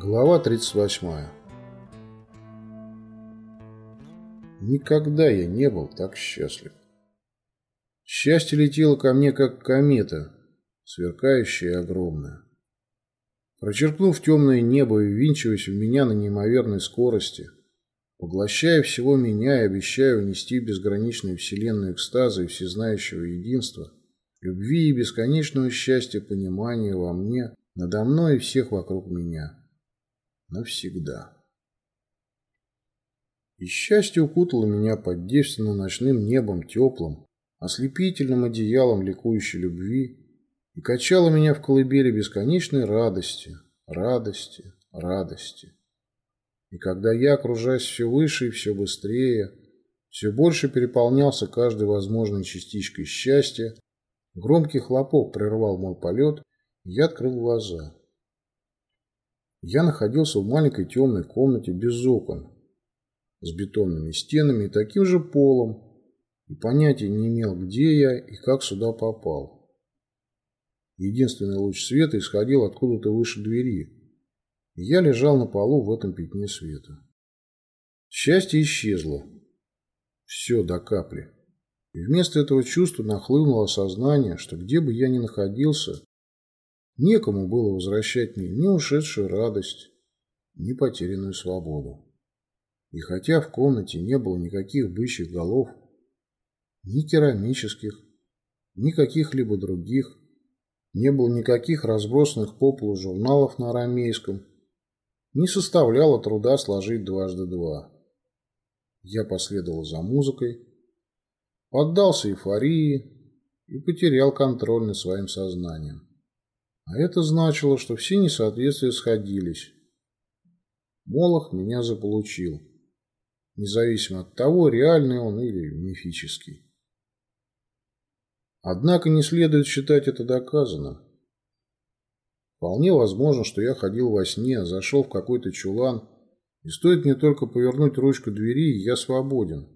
Глава 38 Никогда я не был так счастлив. Счастье летело ко мне, как комета, сверкающая и огромная. Прочеркнув темное небо и ввинчиваясь в меня на неимоверной скорости, поглощая всего меня и обещая унести безграничную вселенную экстаза и всезнающего единства, любви и бесконечного счастья понимания во мне, надо мной и всех вокруг меня навсегда. И счастье укутало меня под девственно ночным небом теплым, ослепительным одеялом ликующей любви и качало меня в колыбели бесконечной радости, радости, радости. И когда я, окружаясь все выше и все быстрее, все больше переполнялся каждой возможной частичкой счастья, громкий хлопок прервал мой полет, и я открыл глаза. Я находился в маленькой темной комнате без окон, с бетонными стенами и таким же полом, и понятия не имел, где я и как сюда попал. Единственный луч света исходил откуда-то выше двери, и я лежал на полу в этом пятне света. Счастье исчезло. Все до капли. И вместо этого чувства нахлынуло осознание, что где бы я ни находился, Некому было возвращать мне ни ушедшую радость, ни потерянную свободу. И хотя в комнате не было никаких бычьих голов, ни керамических, ни каких-либо других, не было никаких разбросанных по полу журналов на арамейском, не составляло труда сложить дважды два. Я последовал за музыкой, поддался эйфории и потерял контроль над своим сознанием. А это значило, что все несоответствия сходились. Молох меня заполучил, независимо от того, реальный он или мифический. Однако не следует считать это доказанным. Вполне возможно, что я ходил во сне, зашел в какой-то чулан, и стоит мне только повернуть ручку двери, и я свободен.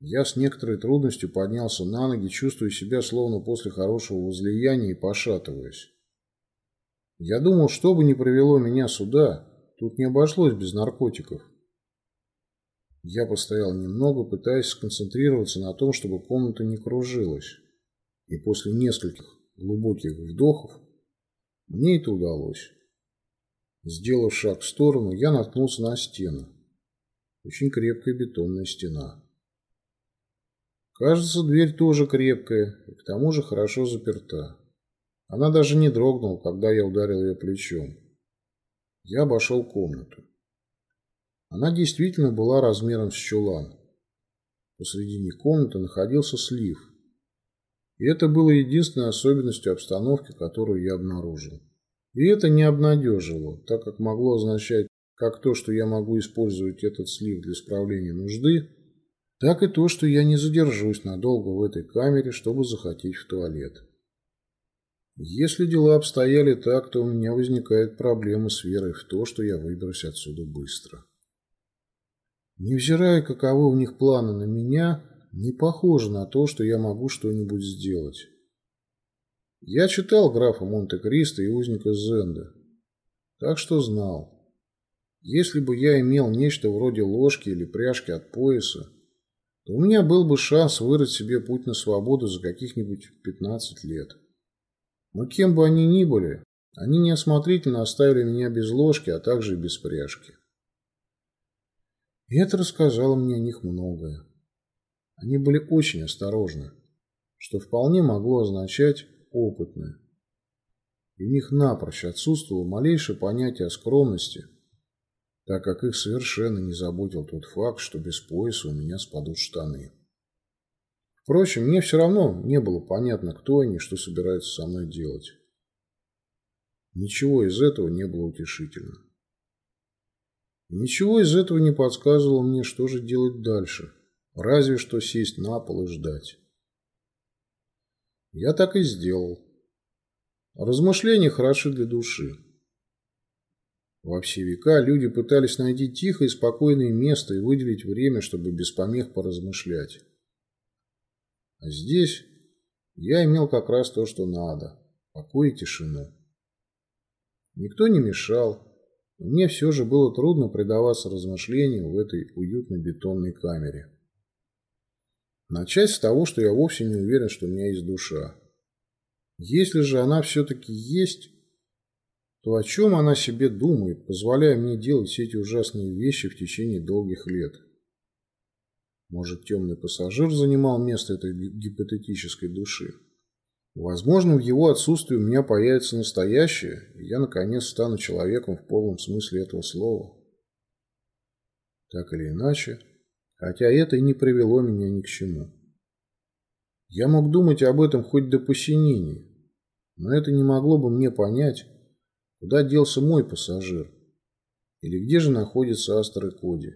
Я с некоторой трудностью поднялся на ноги, чувствуя себя словно после хорошего возлияния и пошатываясь. Я думал, что бы ни привело меня сюда, тут не обошлось без наркотиков. Я постоял немного, пытаясь сконцентрироваться на том, чтобы комната не кружилась. И после нескольких глубоких вдохов мне это удалось. Сделав шаг в сторону, я наткнулся на стену. Очень крепкая бетонная стена. Кажется, дверь тоже крепкая и к тому же хорошо заперта. Она даже не дрогнула, когда я ударил ее плечом. Я обошел комнату. Она действительно была размером с чулан. Посредине комнаты находился слив. И это было единственной особенностью обстановки, которую я обнаружил. И это не обнадеживало, так как могло означать как то, что я могу использовать этот слив для справления нужды, так и то, что я не задержусь надолго в этой камере, чтобы захотеть в туалет. Если дела обстояли так, то у меня возникает проблема с верой в то, что я выберусь отсюда быстро. Невзирая, каковы у них планы на меня, не похоже на то, что я могу что-нибудь сделать. Я читал графа Монте-Кристо и узника Зенда, так что знал. Если бы я имел нечто вроде ложки или пряжки от пояса, то у меня был бы шанс вырыть себе путь на свободу за каких-нибудь 15 лет. Но кем бы они ни были, они неосмотрительно оставили меня без ложки, а также и без пряжки. И это рассказало мне о них многое. Они были очень осторожны, что вполне могло означать опытные. И в них напрочь отсутствовало малейшее понятие о скромности – так как их совершенно не заботил тот факт, что без пояса у меня спадут штаны. Впрочем, мне все равно не было понятно, кто они и что собираются со мной делать. Ничего из этого не было утешительно. И ничего из этого не подсказывало мне, что же делать дальше, разве что сесть на пол и ждать. Я так и сделал. Размышления хороши для души. Во все века люди пытались найти тихое и спокойное место и выделить время, чтобы без помех поразмышлять. А здесь я имел как раз то, что надо – покой и тишину. Никто не мешал, но мне все же было трудно предаваться размышлениям в этой уютной бетонной камере. Начать с того, что я вовсе не уверен, что у меня есть душа. Если же она все-таки есть, то о чем она себе думает, позволяя мне делать все эти ужасные вещи в течение долгих лет? Может, темный пассажир занимал место этой гипотетической души? Возможно, в его отсутствии у меня появится настоящее, и я, наконец, стану человеком в полном смысле этого слова. Так или иначе, хотя это и не привело меня ни к чему. Я мог думать об этом хоть до посинения, но это не могло бы мне понять, куда делся мой пассажир, или где же находится Астер и Коди.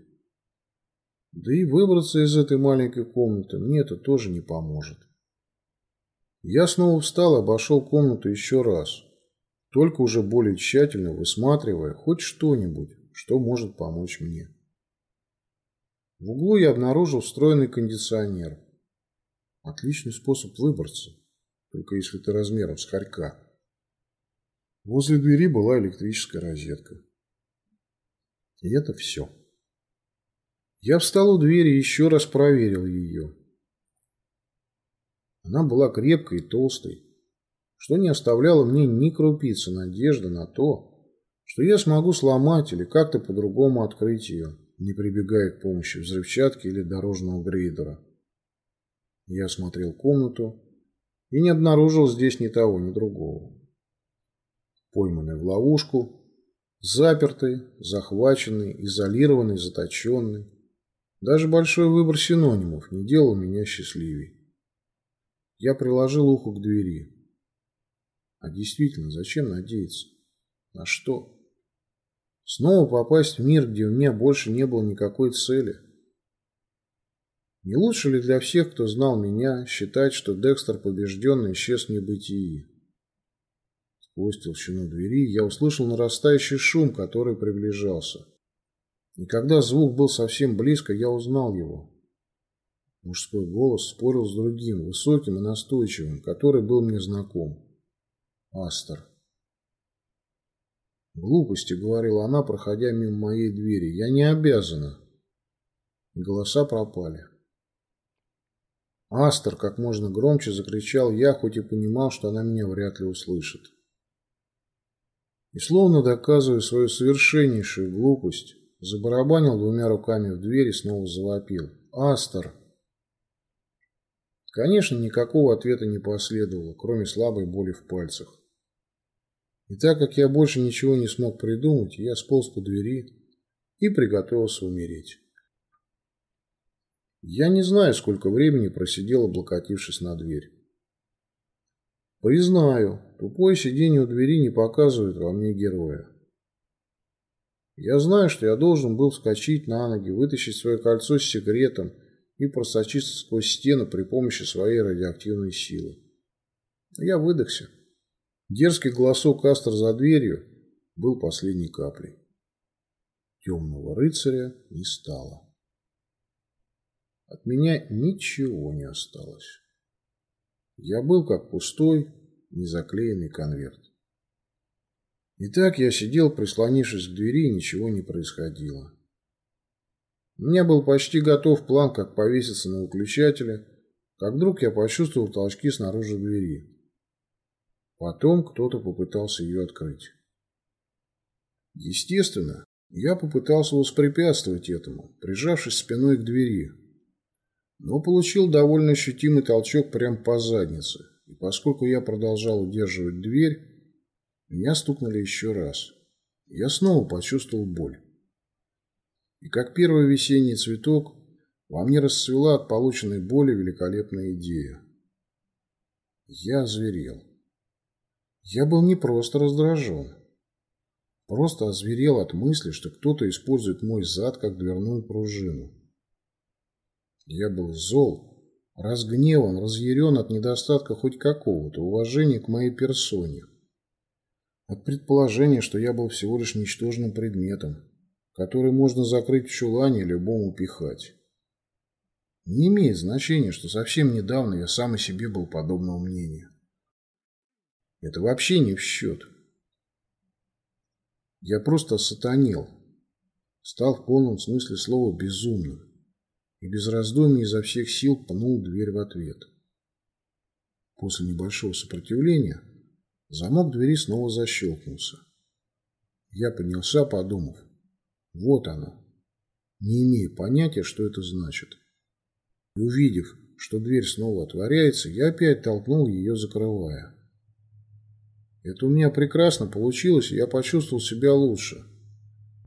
Да и выбраться из этой маленькой комнаты мне это тоже не поможет. Я снова встал и обошел комнату еще раз, только уже более тщательно высматривая хоть что-нибудь, что может помочь мне. В углу я обнаружил встроенный кондиционер. Отличный способ выбраться, только если ты размером с хорька. Возле двери была электрическая розетка. И это все. Я встал у двери и еще раз проверил ее. Она была крепкой и толстой, что не оставляло мне ни крупицы надежды на то, что я смогу сломать или как-то по-другому открыть ее, не прибегая к помощи взрывчатки или дорожного грейдера. Я осмотрел комнату и не обнаружил здесь ни того, ни другого. Пойманный в ловушку, запертый, захваченный, изолированный, заточенный. Даже большой выбор синонимов не делал меня счастливей. Я приложил ухо к двери. А действительно, зачем надеяться? На что? Снова попасть в мир, где у меня больше не было никакой цели. Не лучше ли для всех, кто знал меня, считать, что Декстер побежденный исчез в небытии? Сквозь толщину двери я услышал нарастающий шум, который приближался. И когда звук был совсем близко, я узнал его. Мужской голос спорил с другим, высоким и настойчивым, который был мне знаком. Астер. «Глупости», — говорила она, проходя мимо моей двери. «Я не обязана». голоса пропали. «Астер!» — как можно громче закричал я, хоть и понимал, что она меня вряд ли услышит. И словно доказывая свою совершеннейшую глупость, забарабанил двумя руками в дверь и снова завопил. «Астер!» Конечно, никакого ответа не последовало, кроме слабой боли в пальцах. И так как я больше ничего не смог придумать, я сполз по двери и приготовился умереть. Я не знаю, сколько времени просидел, облокотившись на дверь. Признаю, тупое сидение у двери не показывает во мне героя. Я знаю, что я должен был вскочить на ноги, вытащить свое кольцо с секретом и просочиться сквозь стену при помощи своей радиоактивной силы. Я выдохся. Дерзкий голосок Астер за дверью был последней каплей. Темного рыцаря не стало. От меня ничего не осталось. Я был как пустой, незаклеенный конверт. Итак, я сидел, прислонившись к двери, и ничего не происходило. У меня был почти готов план, как повеситься на выключателе, как вдруг я почувствовал толчки снаружи двери. Потом кто-то попытался ее открыть. Естественно, я попытался воспрепятствовать этому, прижавшись спиной к двери, но получил довольно ощутимый толчок прямо по заднице, и поскольку я продолжал удерживать дверь, меня стукнули еще раз. Я снова почувствовал боль. И как первый весенний цветок, во мне расцвела от полученной боли великолепная идея. Я озверел. Я был не просто раздражен. Просто озверел от мысли, что кто-то использует мой зад как дверную пружину. Я был зол, разгневан, разъярен от недостатка хоть какого-то уважения к моей персоне. От предположения, что я был всего лишь ничтожным предметом, который можно закрыть в чулане любому пихать. Не имеет значения, что совсем недавно я сам о себе был подобного мнения. Это вообще не в счет. Я просто сатанел. Стал в полном смысле слова безумным. И без раздумий изо всех сил пнул дверь в ответ. После небольшого сопротивления замок двери снова защелкнулся. Я поднялся, подумав. Вот оно. Не имея понятия, что это значит. И увидев, что дверь снова отворяется, я опять толкнул ее, закрывая. Это у меня прекрасно получилось, и я почувствовал себя лучше.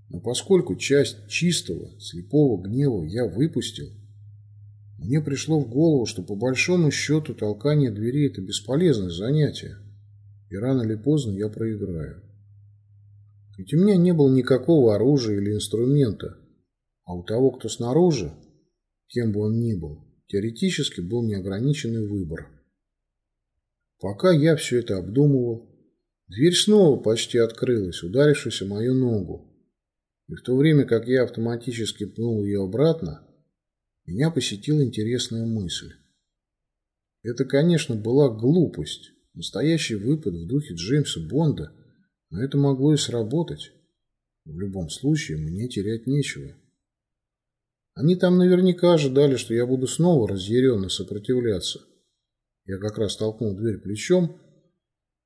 Но поскольку часть чистого, слепого гнева я выпустил, мне пришло в голову, что по большому счету толкание двери – это бесполезное занятие, и рано или поздно я проиграю. Ведь у меня не было никакого оружия или инструмента, а у того, кто снаружи, кем бы он ни был, теоретически был неограниченный выбор. Пока я все это обдумывал, дверь снова почти открылась, ударившись о мою ногу, и в то время как я автоматически пнул ее обратно, меня посетила интересная мысль. Это, конечно, была глупость, настоящий выпад в духе Джеймса Бонда, но это могло и сработать. В любом случае, мне терять нечего. Они там наверняка ожидали, что я буду снова разъяренно сопротивляться. Я как раз толкнул дверь плечом,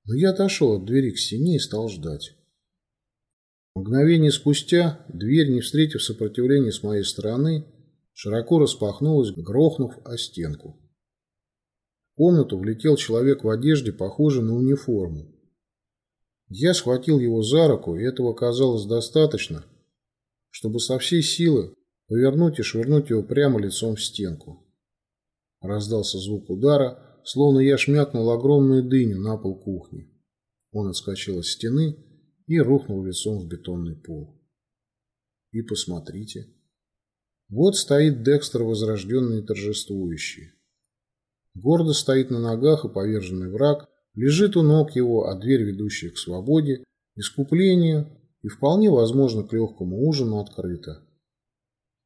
но я отошел от двери к стене и стал ждать. Мгновение спустя дверь, не встретив сопротивления с моей стороны, широко распахнулась, грохнув о стенку. В комнату влетел человек в одежде, похожей на униформу. Я схватил его за руку, и этого оказалось достаточно, чтобы со всей силы повернуть и швырнуть его прямо лицом в стенку. Раздался звук удара, словно я шмякнул огромную дыню на пол кухни. Он отскочил от стены и рухнул лицом в бетонный пол. И посмотрите. Вот стоит Декстер возрожденный и торжествующий. Гордо стоит на ногах и поверженный враг, лежит у ног его, а дверь, ведущая к свободе, искуплению и вполне возможно к легкому ужину открыта.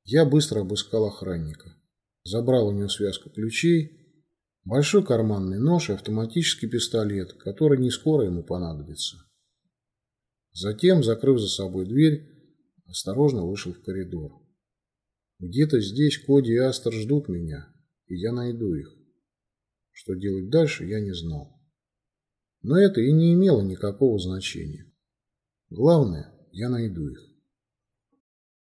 Я быстро обыскал охранника. Забрал у него связку ключей, большой карманный нож и автоматический пистолет, который не скоро ему понадобится. Затем, закрыв за собой дверь, осторожно вышел в коридор. Где-то здесь Коди и Астер ждут меня, и я найду их. Что делать дальше, я не знал. Но это и не имело никакого значения. Главное, я найду их.